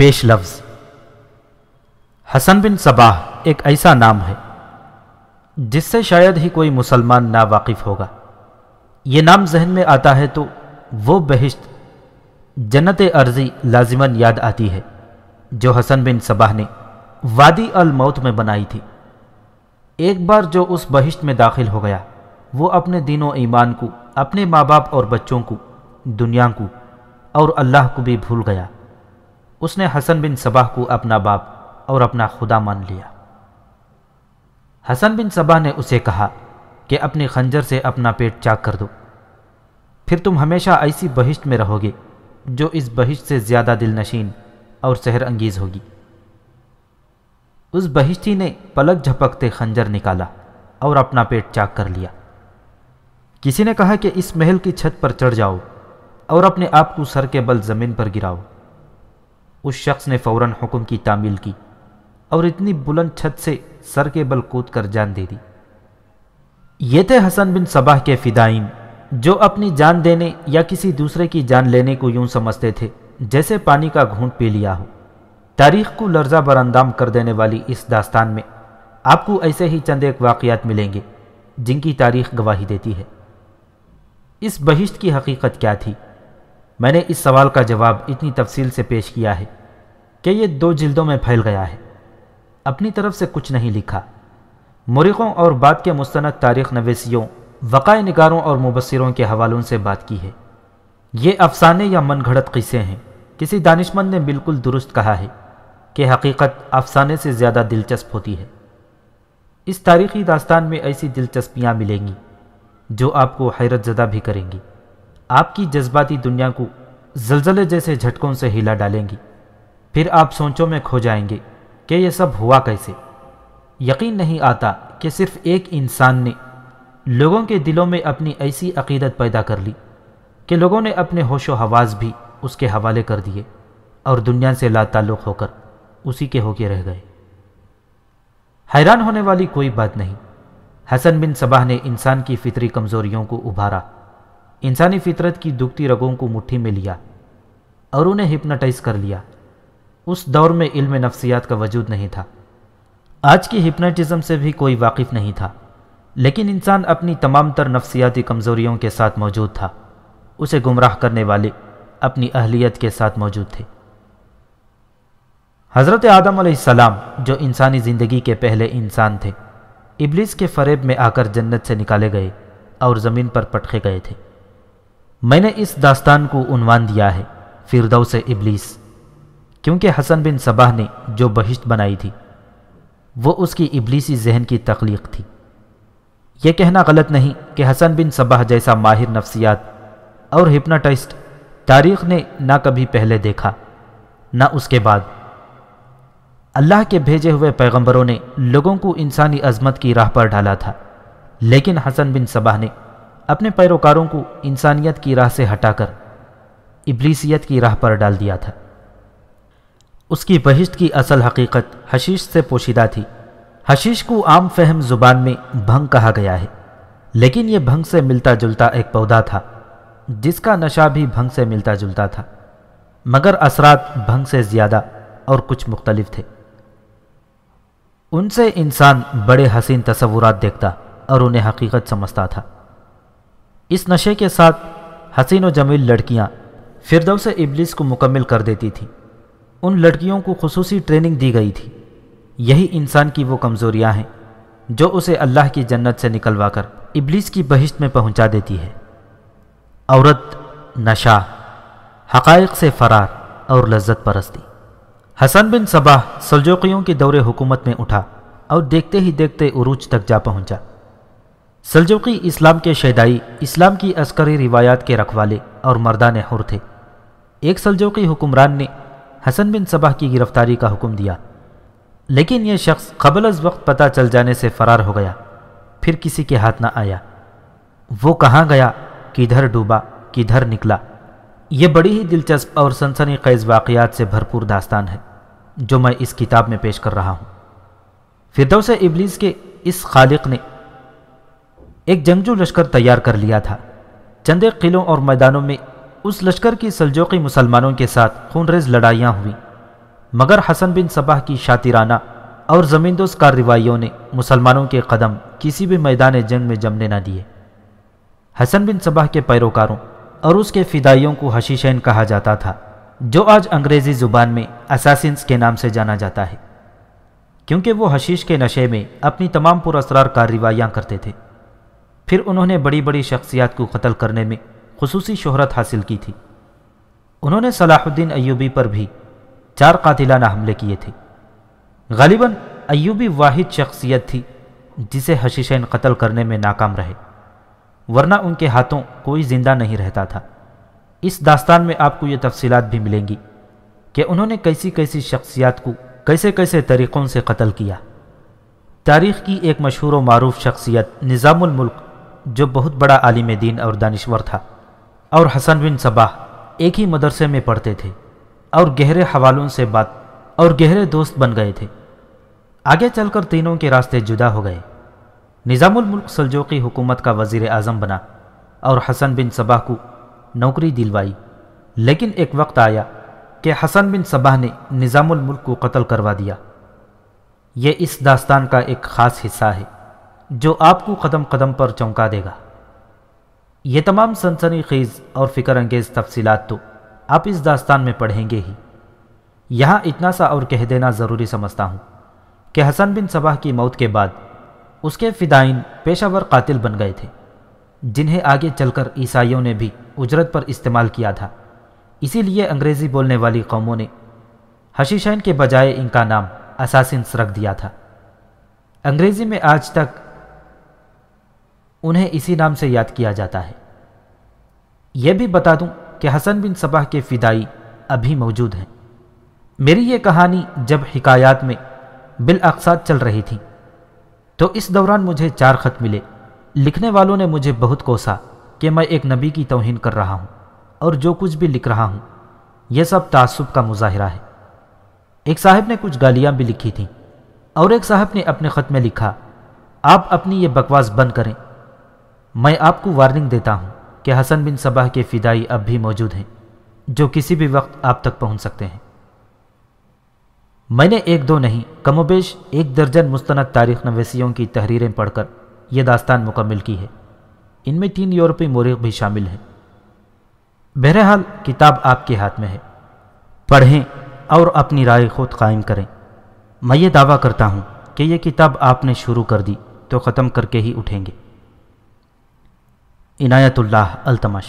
پیش لفظ۔ حسن بن صباح ایک ایسا نام ہے، جس سے شاید ہی کوئی مسلمان نا واقف ہوگا۔ یہ نام ذہن میں آتا ہے تو وہ بہشت جنت عرضی لازماً یاد آتی ہے، جو حسن بن صباح نے وادی الموت میں بنائی تھی۔ ایک بار جو اس بہشت میں داخل ہو گیا، وہ اپنے دین و ایمان کو، اپنے ماں باپ اور بچوں کو، دنیا کو اور اللہ کو بھی بھول گیا۔ اس نے حسن بن صباح کو اپنا باپ اور اپنا خدا مان لیا۔ حسن بن صباح نے اسے کہا کہ اپنی خنجر سے اپنا پیٹ چاک کر دو۔ پھر تم ہمیشہ ایسی بہشت میں رہو گے جو اس بہشت سے زیادہ دل نشین اور سحر انگیز ہوگی۔ اس بہشتی نے پلک جھپکتے خنجر نکالا اور اپنا پیٹ چاک کر لیا۔ کسی نے کہا کہ اس محل کی چھت پر چڑھ جاؤ اور اپنے آپ کو سر کے بل زمین پر گراؤ۔ اس شخص نے فوراً حکم کی تعمیل کی اور اتنی بلند چھت سے سر کے بل کود کر جان دے دی۔ یہ تھے حسن بن صباح کے فدائین، جو اپنی جان دینے یا کسی دوسرے کی جان لینے کو یوں سمجھتے تھے جیسے پانی کا گھونٹ پی لیا ہو۔ تاریخ کو لرزہ بر اندام کر دینے والی اس داستان میں آپ کو ایسے ہی چند ایک واقعات ملیں گے جن کی تاریخ گواہی دیتی ہے۔ اس بہشت کی حقیقت کیا تھی؟ میں نے اس سوال کا جواب اتنی تفصیل سے پیش کیا ہے کہ یہ دو جلدوں میں پھیل گیا ہے۔ اپنی طرف سے کچھ نہیں لکھا۔ مرخوں اور بعد کے مستند تاریخ نویسیوں، وقائع نگاروں اور مبصروں کے حوالوں سے بات کی ہے۔ یہ افسانے یا من گھڑت قصے ہیں۔ کسی دانشمند نے بالکل درست کہا ہے کہ حقیقت افسانے سے زیادہ دلچسپ ہوتی ہے۔ اس تاریخی داستان میں ایسی دلچسپیاں ملیں گی جو آپ کو حیرت زدہ بھی کریں گی۔ آپ کی جذباتی دنیا کو زلزلے جیسے جھٹکوں سے ہلا ڈالیں گی۔ پھر آپ سوچوں میں کھو جائیں گے کہ یہ سب ہوا کیسے۔ یقین نہیں آتا کہ صرف ایک انسان نے لوگوں کے دلوں میں اپنی ایسی عقیدت پیدا کر لی کہ لوگوں نے اپنے ہوش و حواس بھی اس کے حوالے کر دیے اور دنیا سے لا تعلق ہو کر اسی کے ہو کے رہ گئے۔ حیران ہونے والی کوئی بات نہیں۔ حسن بن صباح نے انسان کی فطری کمزوریوں کو ابھارا۔ انسانی فطرت کی دکھتی رگوں کو مٹھی میں لیا اور انہیں ہپناٹائز کر لیا۔ اس دور میں علم نفسیات کا وجود نہیں تھا۔ آج کی ہپناٹزم سے بھی کوئی واقف نہیں تھا، لیکن انسان اپنی تمام تر نفسیاتی کمزوریوں کے ساتھ موجود تھا۔ اسے گمراہ کرنے والے اپنی اہلیت کے ساتھ موجود تھے۔ حضرت آدم علیہ السلام جو انسانی زندگی کے پہلے انسان تھے، ابلیس کے فریب میں آ کر جنت سے نکالے گئے اور زمین پر پٹکے گئے تھے۔ میں نے اس داستان کو عنوان دیا ہے فردو سے ابلیس۔ کیونکہ حسن بن صباح نے جو بہشت بنائی تھی، وہ اس کی ابلیسی ذہن کی تخلیق تھی۔ یہ کہنا غلط نہیں کہ حسن بن صباح جیسا ماہر نفسیات اور ہپناٹسٹ تاریخ نے نہ کبھی پہلے دیکھا، نہ اس کے بعد۔ اللہ کے بھیجے ہوئے پیغمبروں نے لوگوں کو انسانی عظمت کی راہ پر ڈالا تھا، لیکن حسن بن صباح نے اپنے پیروکاروں کو انسانیت کی راہ سے ہٹا کر ابلیسیت کی راہ پر ڈال دیا تھا۔ اس کی بہشت کی اصل حقیقت حشیش سے پوشیدہ تھی۔ حشیش کو عام فہم زبان میں بھنگ کہا گیا ہے، لیکن یہ بھنگ سے ملتا جلتا ایک پودا تھا، جس کا نشہ بھی بھنگ سے ملتا جلتا تھا۔ مگر اثرات بھنگ سے زیادہ اور کچھ مختلف تھے۔ ان سے انسان بڑے حسین تصورات دیکھتا اور انہیں حقیقت سمجھتا تھا۔ اس نشے کے ساتھ حسین و جمیل لڑکیاں فردوس ابلیس کو مکمل کر دیتی تھیں۔ ان لڑکیوں کو خصوصی ٹریننگ دی گئی تھی۔ یہی انسان کی وہ کمزوریاں ہیں جو اسے اللہ کی جنت سے نکلوا کر ابلیس کی بہشت میں پہنچا دیتی ہے۔ عورت نشہ، حقائق سے فرار اور لذت پرستی۔ حسن بن صباح سلجوقیوں کی دور حکومت میں اٹھا اور دیکھتے ہی دیکھتے عروج تک جا پہنچا۔ سلجوقی اسلام کے شیدائی، اسلام کی عسکری روایات کے رکھوالے اور مردان حر تھے۔ ایک سلجوقی حکمران نے حسن بن صبح کی گرفتاری کا حکم دیا۔ لیکن یہ شخص قبل از وقت پتہ چل جانے سے فرار ہو گیا۔ پھر کسی کے ہاتھ نہ آیا۔ وہ کہاں گیا؟ کدھر ڈوبا؟ کدھر نکلا؟ یہ بڑی ہی دلچسپ اور سنسنی خیز واقعات سے بھرپور داستان ہے، جو میں اس کتاب میں پیش کر رہا ہوں۔ فردوس ابلیس کے اس خالق نے ایک جنگجو لشکر تیار کر لیا تھا۔ چندے قلعوں اور میدانوں میں اس لشکر کی سلجوقی مسلمانوں کے ساتھ خونریز لڑائیاں ہوئیں۔ مگر حسن بن صبح کی شاطرانہ اور زمیندوز کارروائیوں نے مسلمانوں کے قدم کسی بھی میدان جنگ میں جمنے نہ دیے۔ حسن بن صبح کے پیروکاروں اور اس کے فدائیوں کو حشیشین کہا جاتا تھا، جو آج انگریزی زبان میں اساسنس کے نام سے جانا جاتا ہے۔ کیونکہ وہ حشیش کے نشے میں اپنی تمام پر اسرار کارروائیاں کرتے تھے۔ پھر انہوں نے بڑی بڑی شخصیات کو قتل کرنے میں خصوصی شہرت حاصل کی تھی۔ انہوں نے صلاح الدین ایوبی پر بھی چار قاتلانہ حملے کیے تھے۔ غالباً ایوبی واحد شخصیت تھی جسے حشیشین قتل کرنے میں ناکام رہے۔ ورنہ ان کے ہاتھوں کوئی زندہ نہیں رہتا تھا۔ اس داستان میں آپ کو یہ تفصیلات بھی ملیں گی کہ انہوں نے کیسی کیسی شخصیات کو کیسے کیسے طریقوں سے قتل کیا۔ تاریخ کی ایک مشہور و معروف شخصیت نظام الملک جو بہت بڑا عالم دین اور دانشور تھا اور حسن بن صباح ایک ہی مدرسے میں پڑھتے تھے اور گہرے حوالوں سے بات اور گہرے دوست بن گئے تھے۔ آگے چل کر تینوں کے راستے جدا ہو گئے۔ نظام الملک سلجوقی حکومت کا وزیر اعظم بنا اور حسن بن صباح کو نوکری دلوائی۔ لیکن ایک وقت آیا کہ حسن بن صباح نے نظام الملک کو قتل کروا دیا۔ یہ اس داستان کا ایک خاص حصہ ہے۔ جو آپ کو قدم قدم پر چونکا دے گا۔ یہ تمام سنسنی خیز اور فکر انگیز تفصیلات تو آپ اس داستان میں پڑھیں گے ہی۔ یہاں اتنا سا اور کہہ دینا ضروری سمجھتا ہوں کہ حسن بن صباح کی موت کے بعد اس کے فدائین پیشہ ور قاتل بن گئے تھے، جنہیں آگے چل کر عیسائیوں نے بھی اجرت پر استعمال کیا تھا۔ اسی لیے انگریزی بولنے والی قوموں نے حشیشین کے بجائے ان کا نام اساسنس رکھ دیا تھا۔ انگریزی میں آج تک انہیں اسی نام سے یاد کیا جاتا ہے۔ یہ بھی بتا دوں کہ حسن بن صبح کے فدائی ابھی موجود ہیں۔ میری یہ کہانی جب حکایات میں بالاقسات چل رہی تھی، تو اس دوران مجھے چار خط ملے۔ لکھنے والوں نے مجھے بہت کوسا کہ میں ایک نبی کی توہین کر رہا ہوں اور جو کچھ بھی لکھ رہا ہوں، یہ سب تعصب کا مظاہرہ ہے۔ ایک صاحب نے کچھ گالیاں بھی لکھی تھیں اور ایک صاحب نے اپنے خط میں لکھا، آپ اپنی یہ بکواس بند کریں۔ میں آپ کو وارننگ دیتا ہوں کہ حسن بن صبح کے فدائی اب بھی موجود ہیں، جو کسی بھی وقت آپ تک پہنچ سکتے ہیں۔ میں نے ایک دو نہیں، کم و بیش ایک درجن مستند تاریخ نویسیوں کی تحریریں پڑھ کر یہ داستان مکمل کی ہے۔ ان میں تین یورپی مورخ بھی شامل ہیں۔ بہرحال کتاب آپ کے ہاتھ میں ہے۔ پڑھیں اور اپنی رائے خود قائم کریں۔ میں یہ دعویٰ کرتا ہوں کہ یہ کتاب آپ نے شروع کر دی تو ختم کر کے ہی اٹھیں گے۔ عنایت اللہ التمش